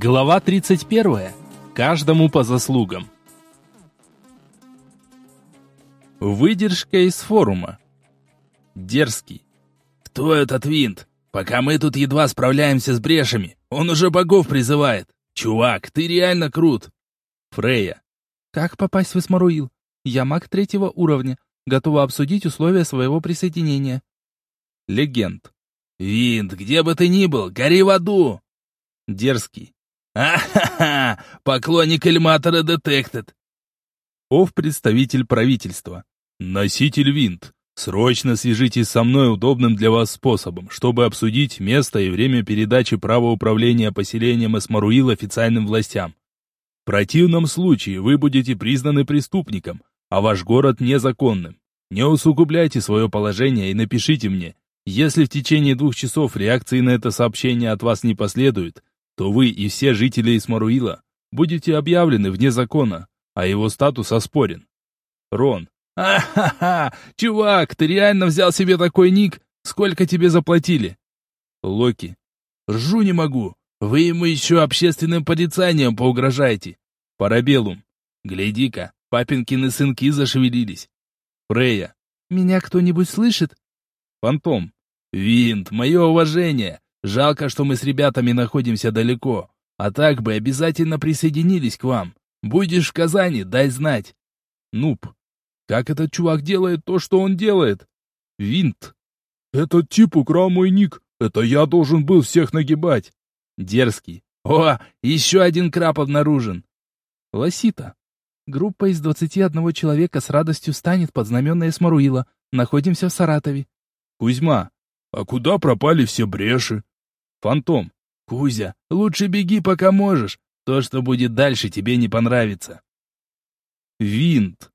Глава 31. Каждому по заслугам. Выдержка из форума. Дерзкий. Кто этот винт? Пока мы тут едва справляемся с брешами, он уже богов призывает. Чувак, ты реально крут. Фрея. Как попасть в Исмаруил? Я маг третьего уровня, готова обсудить условия своего присоединения. Легенд. Винт, где бы ты ни был, гори в аду. Дерзкий. А-ха-ха! Поклонник Эльматора детектед. Ов представитель правительства. Носитель винт. Срочно свяжитесь со мной удобным для вас способом, чтобы обсудить место и время передачи права управления поселением Эсмаруил официальным властям. В противном случае вы будете признаны преступником, а ваш город незаконным. Не усугубляйте свое положение и напишите мне. Если в течение двух часов реакции на это сообщение от вас не последует, то вы и все жители Исмаруила будете объявлены вне закона, а его статус оспорен. Рон. А-ха-ха! Чувак, ты реально взял себе такой ник? Сколько тебе заплатили? Локи. Ржу не могу. Вы ему еще общественным порицанием поугрожаете. Парабеллум. Гляди-ка, папинкины сынки зашевелились. Фрея. Меня кто-нибудь слышит? Фантом. Винт, мое уважение. Жалко, что мы с ребятами находимся далеко. А так бы обязательно присоединились к вам. Будешь в Казани, дай знать. Нуб. Как этот чувак делает то, что он делает? Винт. Этот тип украл мой ник. Это я должен был всех нагибать. Дерзкий. О, еще один краб обнаружен. Лосита. Группа из 21 человека с радостью станет под знамена Эсмаруила. Находимся в Саратове. Кузьма. А куда пропали все бреши? Фантом. Кузя, лучше беги, пока можешь. То, что будет дальше, тебе не понравится. Винт.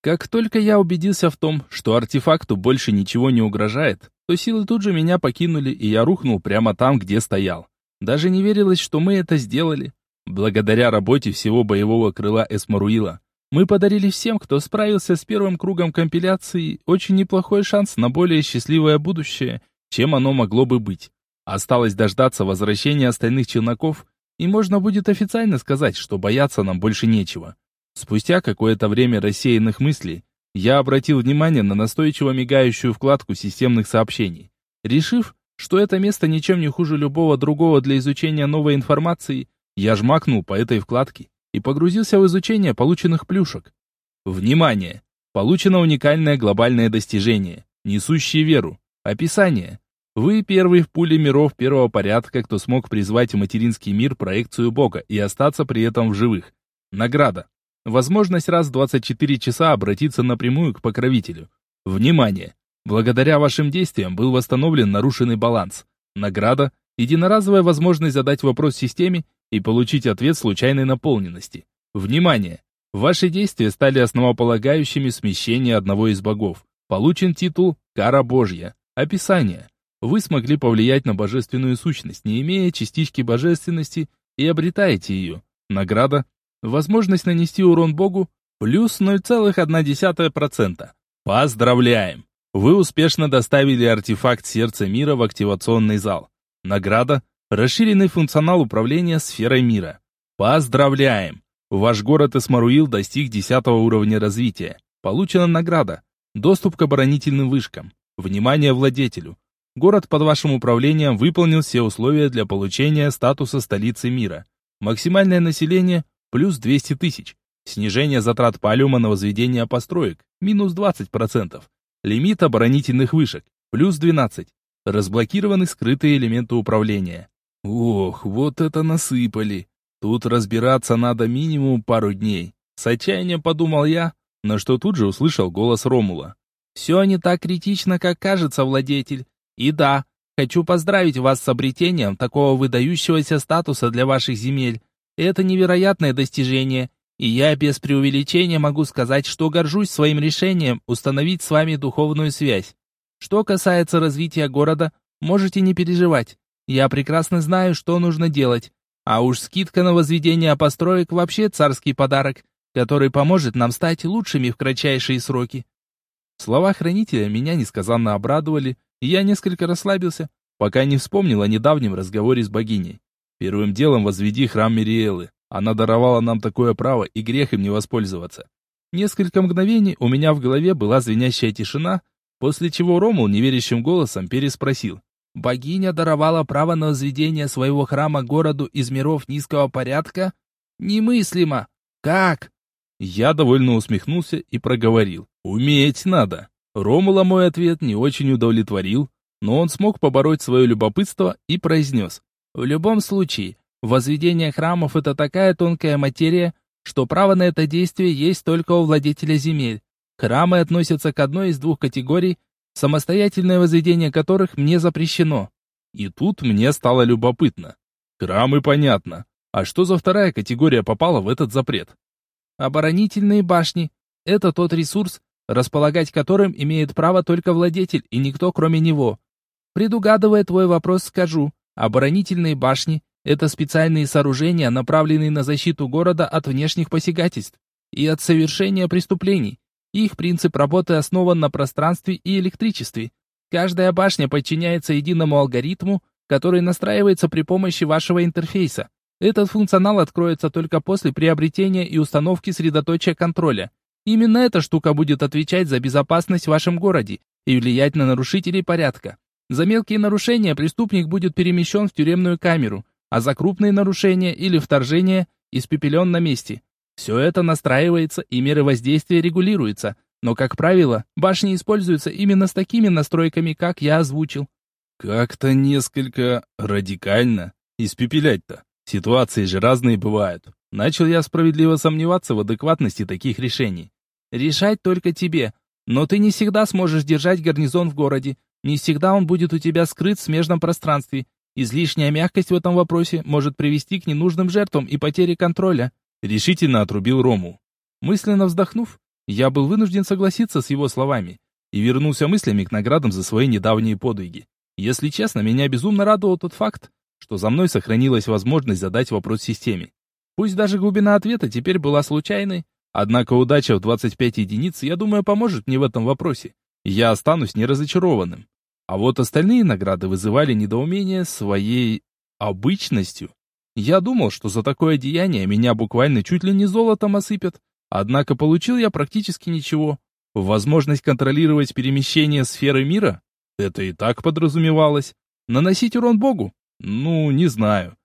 Как только я убедился в том, что артефакту больше ничего не угрожает, то силы тут же меня покинули, и я рухнул прямо там, где стоял. Даже не верилось, что мы это сделали. Благодаря работе всего боевого крыла Эсмаруила, мы подарили всем, кто справился с первым кругом компиляции, очень неплохой шанс на более счастливое будущее, чем оно могло бы быть. Осталось дождаться возвращения остальных челноков, и можно будет официально сказать, что бояться нам больше нечего. Спустя какое-то время рассеянных мыслей, я обратил внимание на настойчиво мигающую вкладку системных сообщений. Решив, что это место ничем не хуже любого другого для изучения новой информации, я жмакнул по этой вкладке и погрузился в изучение полученных плюшек. Внимание! Получено уникальное глобальное достижение, несущее веру. Описание. Вы первый в пуле миров первого порядка, кто смог призвать в материнский мир проекцию Бога и остаться при этом в живых. Награда. Возможность раз в 24 часа обратиться напрямую к покровителю. Внимание! Благодаря вашим действиям был восстановлен нарушенный баланс. Награда – единоразовая возможность задать вопрос системе и получить ответ случайной наполненности. Внимание! Ваши действия стали основополагающими смещения одного из богов. Получен титул «Кара Божья». Описание. Вы смогли повлиять на божественную сущность, не имея частички божественности, и обретаете ее. Награда Возможность нанести урон богу плюс 0,1%. Поздравляем! Вы успешно доставили артефакт сердца мира в активационный зал. Награда – расширенный функционал управления сферой мира. Поздравляем! Ваш город Эсмаруил достиг 10 уровня развития. Получена награда. Доступ к оборонительным вышкам. Внимание владетелю. Город под вашим управлением выполнил все условия для получения статуса столицы мира. Максимальное население плюс 200 тысяч. Снижение затрат палиума на возведение построек, минус 20%. Лимит оборонительных вышек, плюс 12. Разблокированы скрытые элементы управления. Ох, вот это насыпали. Тут разбираться надо минимум пару дней. С отчаянием подумал я, на что тут же услышал голос Ромула. «Все не так критично, как кажется, владетель. И да, хочу поздравить вас с обретением такого выдающегося статуса для ваших земель. Это невероятное достижение, и я без преувеличения могу сказать, что горжусь своим решением установить с вами духовную связь. Что касается развития города, можете не переживать. Я прекрасно знаю, что нужно делать. А уж скидка на возведение построек вообще царский подарок, который поможет нам стать лучшими в кратчайшие сроки. Слова хранителя меня несказанно обрадовали, я несколько расслабился, пока не вспомнил о недавнем разговоре с богиней. Первым делом возведи храм Мириэлы. Она даровала нам такое право, и грех им не воспользоваться. Несколько мгновений у меня в голове была звенящая тишина, после чего Ромул неверящим голосом переспросил. «Богиня даровала право на возведение своего храма городу из миров низкого порядка? Немыслимо! Как?» Я довольно усмехнулся и проговорил. «Уметь надо». Ромула мой ответ не очень удовлетворил, но он смог побороть свое любопытство и произнес. «В любом случае, возведение храмов — это такая тонкая материя, что право на это действие есть только у владетеля земель. Храмы относятся к одной из двух категорий, самостоятельное возведение которых мне запрещено. И тут мне стало любопытно. Храмы понятно. А что за вторая категория попала в этот запрет? Оборонительные башни. Это тот ресурс, располагать которым имеет право только владетель и никто кроме него. Предугадывая твой вопрос, скажу, оборонительные башни – это специальные сооружения, направленные на защиту города от внешних посягательств и от совершения преступлений. Их принцип работы основан на пространстве и электричестве. Каждая башня подчиняется единому алгоритму, который настраивается при помощи вашего интерфейса. Этот функционал откроется только после приобретения и установки средоточия контроля. Именно эта штука будет отвечать за безопасность в вашем городе и влиять на нарушителей порядка. За мелкие нарушения преступник будет перемещен в тюремную камеру, а за крупные нарушения или вторжения испепелен на месте. Все это настраивается и меры воздействия регулируются, но, как правило, башни используются именно с такими настройками, как я озвучил. Как-то несколько радикально. Испепелять-то. Ситуации же разные бывают. Начал я справедливо сомневаться в адекватности таких решений. Решать только тебе. Но ты не всегда сможешь держать гарнизон в городе. Не всегда он будет у тебя скрыт в смежном пространстве. Излишняя мягкость в этом вопросе может привести к ненужным жертвам и потере контроля решительно отрубил Рому. Мысленно вздохнув, я был вынужден согласиться с его словами и вернулся мыслями к наградам за свои недавние подвиги. Если честно, меня безумно радовал тот факт, что за мной сохранилась возможность задать вопрос системе. Пусть даже глубина ответа теперь была случайной, однако удача в 25 единиц, я думаю, поможет мне в этом вопросе. Я останусь неразочарованным. А вот остальные награды вызывали недоумение своей обычностью. Я думал, что за такое деяние меня буквально чуть ли не золотом осыпят, однако получил я практически ничего. Возможность контролировать перемещение сферы мира? Это и так подразумевалось. Наносить урон Богу? Ну, не знаю.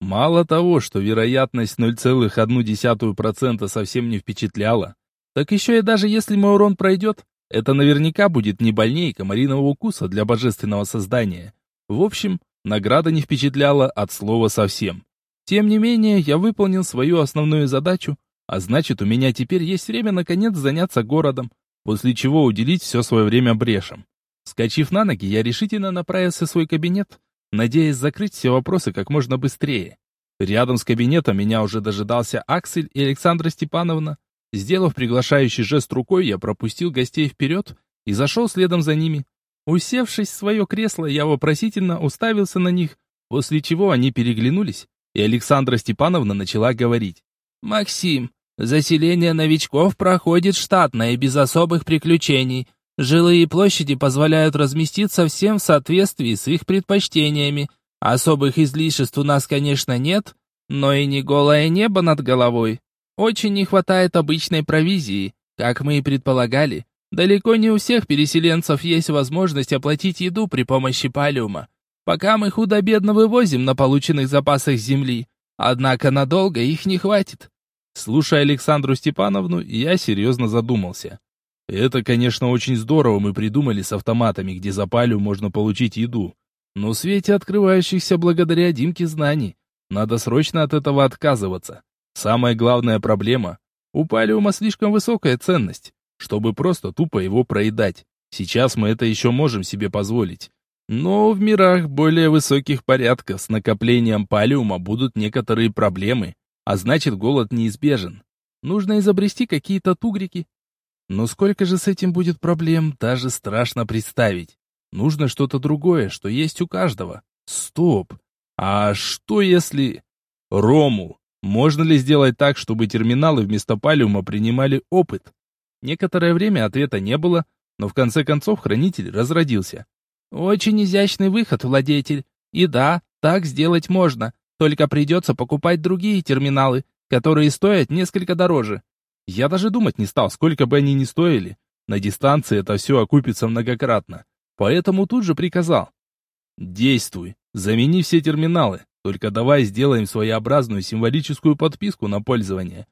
Мало того, что вероятность 0,1% совсем не впечатляла, так еще и даже если мой урон пройдет, это наверняка будет не больнее комариного укуса для божественного создания. В общем, награда не впечатляла от слова совсем. Тем не менее, я выполнил свою основную задачу, а значит, у меня теперь есть время наконец заняться городом, после чего уделить все свое время брешам. Скачив на ноги, я решительно направился в свой кабинет, надеясь закрыть все вопросы как можно быстрее. Рядом с кабинетом меня уже дожидался Аксель и Александра Степановна. Сделав приглашающий жест рукой, я пропустил гостей вперед и зашел следом за ними. Усевшись в свое кресло, я вопросительно уставился на них, после чего они переглянулись и Александра Степановна начала говорить. «Максим, заселение новичков проходит штатно и без особых приключений. Жилые площади позволяют разместиться всем в соответствии с их предпочтениями. Особых излишеств у нас, конечно, нет, но и не голое небо над головой. Очень не хватает обычной провизии, как мы и предполагали. Далеко не у всех переселенцев есть возможность оплатить еду при помощи палиума пока мы худо-бедно вывозим на полученных запасах земли. Однако надолго их не хватит. Слушая Александру Степановну, я серьезно задумался. Это, конечно, очень здорово мы придумали с автоматами, где за палю можно получить еду. Но в свете открывающихся благодаря Димке знаний, надо срочно от этого отказываться. Самая главная проблема – у палиума слишком высокая ценность, чтобы просто тупо его проедать. Сейчас мы это еще можем себе позволить. Но в мирах более высоких порядков с накоплением палиума будут некоторые проблемы, а значит голод неизбежен. Нужно изобрести какие-то тугрики. Но сколько же с этим будет проблем, даже страшно представить. Нужно что-то другое, что есть у каждого. Стоп! А что если... Рому, можно ли сделать так, чтобы терминалы вместо палиума принимали опыт? Некоторое время ответа не было, но в конце концов хранитель разродился. Очень изящный выход, владетель. И да, так сделать можно. Только придется покупать другие терминалы, которые стоят несколько дороже. Я даже думать не стал, сколько бы они ни стоили. На дистанции это все окупится многократно. Поэтому тут же приказал. Действуй, замени все терминалы, только давай сделаем своеобразную символическую подписку на пользование.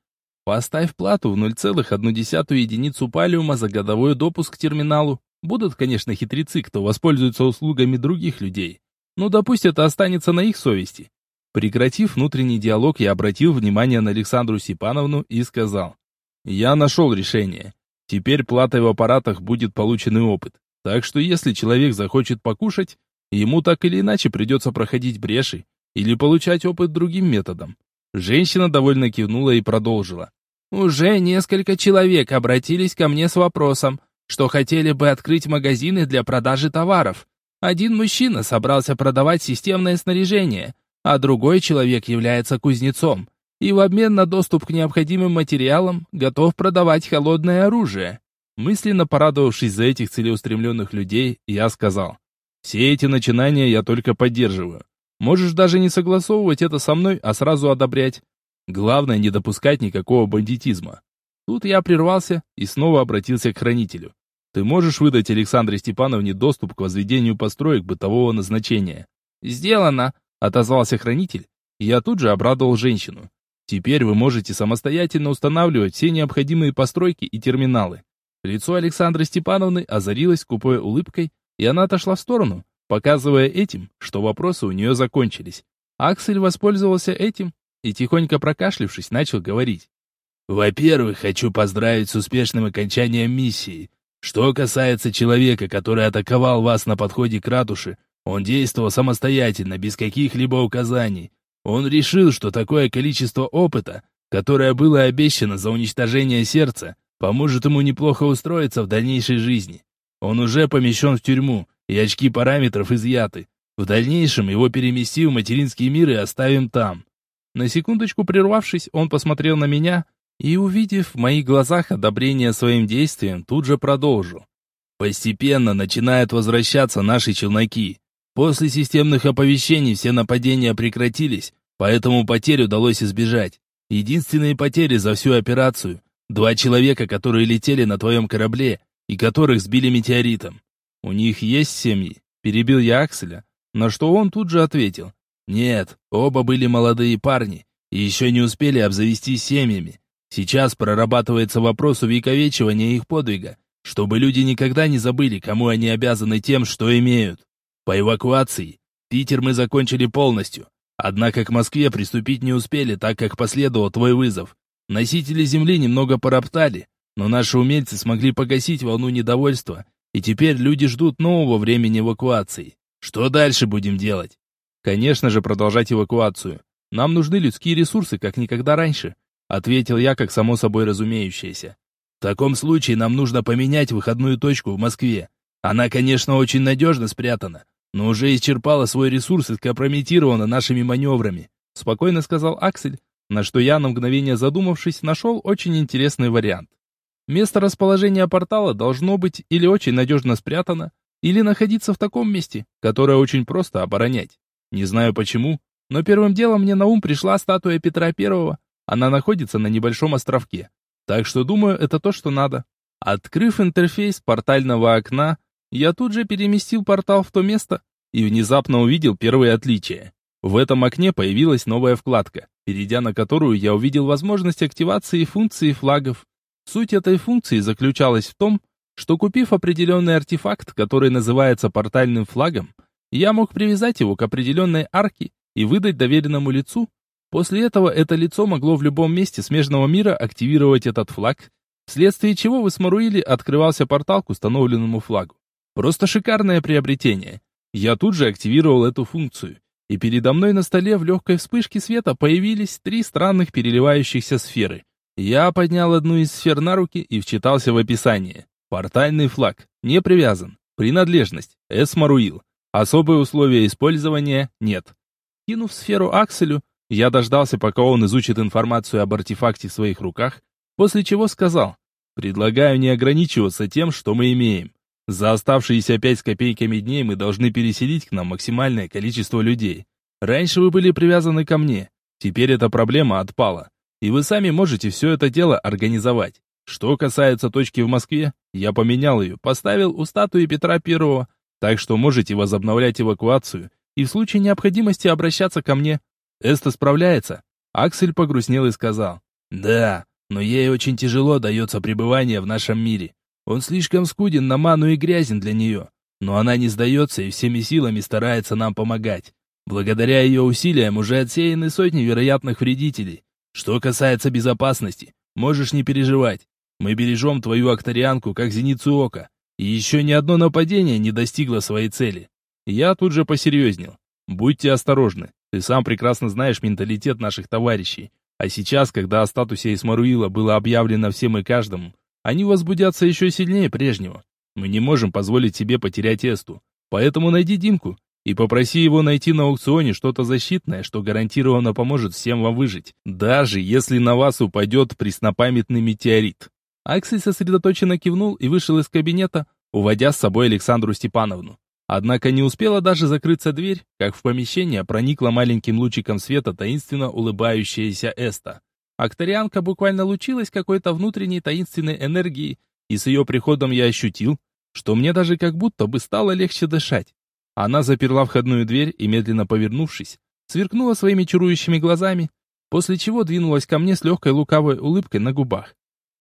Поставь плату в 0,1 единицу палиума за годовой допуск к терминалу. Будут, конечно, хитрецы, кто воспользуется услугами других людей. Но да пусть это останется на их совести. Прекратив внутренний диалог, я обратил внимание на Александру Степановну и сказал. Я нашел решение. Теперь платой в аппаратах будет полученный опыт. Так что если человек захочет покушать, ему так или иначе придется проходить бреши или получать опыт другим методом. Женщина довольно кивнула и продолжила. Уже несколько человек обратились ко мне с вопросом, что хотели бы открыть магазины для продажи товаров. Один мужчина собрался продавать системное снаряжение, а другой человек является кузнецом и в обмен на доступ к необходимым материалам готов продавать холодное оружие. Мысленно порадовавшись за этих целеустремленных людей, я сказал, «Все эти начинания я только поддерживаю. Можешь даже не согласовывать это со мной, а сразу одобрять. Главное не допускать никакого бандитизма. Тут я прервался и снова обратился к хранителю. Ты можешь выдать Александре Степановне доступ к возведению построек бытового назначения? Сделано, отозвался хранитель, я тут же обрадовал женщину. Теперь вы можете самостоятельно устанавливать все необходимые постройки и терминалы. Лицо Александры Степановны озарилось скупой улыбкой, и она отошла в сторону, показывая этим, что вопросы у нее закончились. Аксель воспользовался этим и, тихонько прокашлившись, начал говорить. «Во-первых, хочу поздравить с успешным окончанием миссии. Что касается человека, который атаковал вас на подходе к ратуше, он действовал самостоятельно, без каких-либо указаний. Он решил, что такое количество опыта, которое было обещано за уничтожение сердца, поможет ему неплохо устроиться в дальнейшей жизни. Он уже помещен в тюрьму, и очки параметров изъяты. В дальнейшем его переместим в материнский мир и оставим там. На секундочку прервавшись, он посмотрел на меня и, увидев в моих глазах одобрение своим действиям, тут же продолжил. Постепенно начинают возвращаться наши челноки. После системных оповещений все нападения прекратились, поэтому потерь удалось избежать. Единственные потери за всю операцию – два человека, которые летели на твоем корабле и которых сбили метеоритом. У них есть семьи? Перебил я Акселя, на что он тут же ответил. Нет, оба были молодые парни и еще не успели обзавестись семьями. Сейчас прорабатывается вопрос увековечивания их подвига, чтобы люди никогда не забыли, кому они обязаны тем, что имеют. По эвакуации Питер мы закончили полностью, однако к Москве приступить не успели, так как последовал твой вызов. Носители Земли немного пороптали, но наши умельцы смогли погасить волну недовольства, и теперь люди ждут нового времени эвакуации. Что дальше будем делать? Конечно же, продолжать эвакуацию. Нам нужны людские ресурсы, как никогда раньше, ответил я, как само собой разумеющееся. В таком случае нам нужно поменять выходную точку в Москве. Она, конечно, очень надежно спрятана, но уже исчерпала свой ресурс и скомпрометирована нашими маневрами, спокойно сказал Аксель, на что я, на мгновение задумавшись, нашел очень интересный вариант. Место расположения портала должно быть или очень надежно спрятано, или находиться в таком месте, которое очень просто оборонять. Не знаю почему, но первым делом мне на ум пришла статуя Петра Первого. Она находится на небольшом островке. Так что думаю, это то, что надо. Открыв интерфейс портального окна, я тут же переместил портал в то место и внезапно увидел первые отличия. В этом окне появилась новая вкладка, перейдя на которую я увидел возможность активации функции флагов. Суть этой функции заключалась в том, что купив определенный артефакт, который называется портальным флагом, я мог привязать его к определенной арке и выдать доверенному лицу. После этого это лицо могло в любом месте смежного мира активировать этот флаг, вследствие чего в Исмаруиле открывался портал к установленному флагу. Просто шикарное приобретение. Я тут же активировал эту функцию, и передо мной на столе в легкой вспышке света появились три странных переливающихся сферы. Я поднял одну из сфер на руки и вчитался в описание. Портальный флаг. Не привязан. Принадлежность. Эсмаруил. Особые условия использования нет. Кинув сферу Акселю, я дождался, пока он изучит информацию об артефакте в своих руках, после чего сказал, предлагаю не ограничиваться тем, что мы имеем. За оставшиеся пять с копейками дней мы должны переселить к нам максимальное количество людей. Раньше вы были привязаны ко мне. Теперь эта проблема отпала. И вы сами можете все это дело организовать. Что касается точки в Москве, я поменял ее, поставил у статуи Петра Первого, так что можете возобновлять эвакуацию и в случае необходимости обращаться ко мне. Эста справляется. Аксель погрустнел и сказал. Да, но ей очень тяжело дается пребывание в нашем мире. Он слишком скуден на ману и грязен для нее. Но она не сдается и всеми силами старается нам помогать. Благодаря ее усилиям уже отсеяны сотни вероятных вредителей. Что касается безопасности, можешь не переживать. Мы бережем твою акторианку, как зеницу ока. И еще ни одно нападение не достигло своей цели. Я тут же посерьезнел. Будьте осторожны. Ты сам прекрасно знаешь менталитет наших товарищей. А сейчас, когда о статусе Исмаруила было объявлено всем и каждому, они возбудятся еще сильнее прежнего. Мы не можем позволить себе потерять Эсту. Поэтому найди Димку и попроси его найти на аукционе что-то защитное, что гарантированно поможет всем вам выжить, даже если на вас упадет преснопамятный метеорит. Аксель сосредоточенно кивнул и вышел из кабинета, уводя с собой Александру Степановну. Однако не успела даже закрыться дверь, как в помещение проникла маленьким лучиком света таинственно улыбающаяся Эста. Акторианка буквально лучилась какой-то внутренней таинственной энергией, и с ее приходом я ощутил, что мне даже как будто бы стало легче дышать. Она заперла входную дверь и, медленно повернувшись, сверкнула своими чарующими глазами, после чего двинулась ко мне с легкой лукавой улыбкой на губах.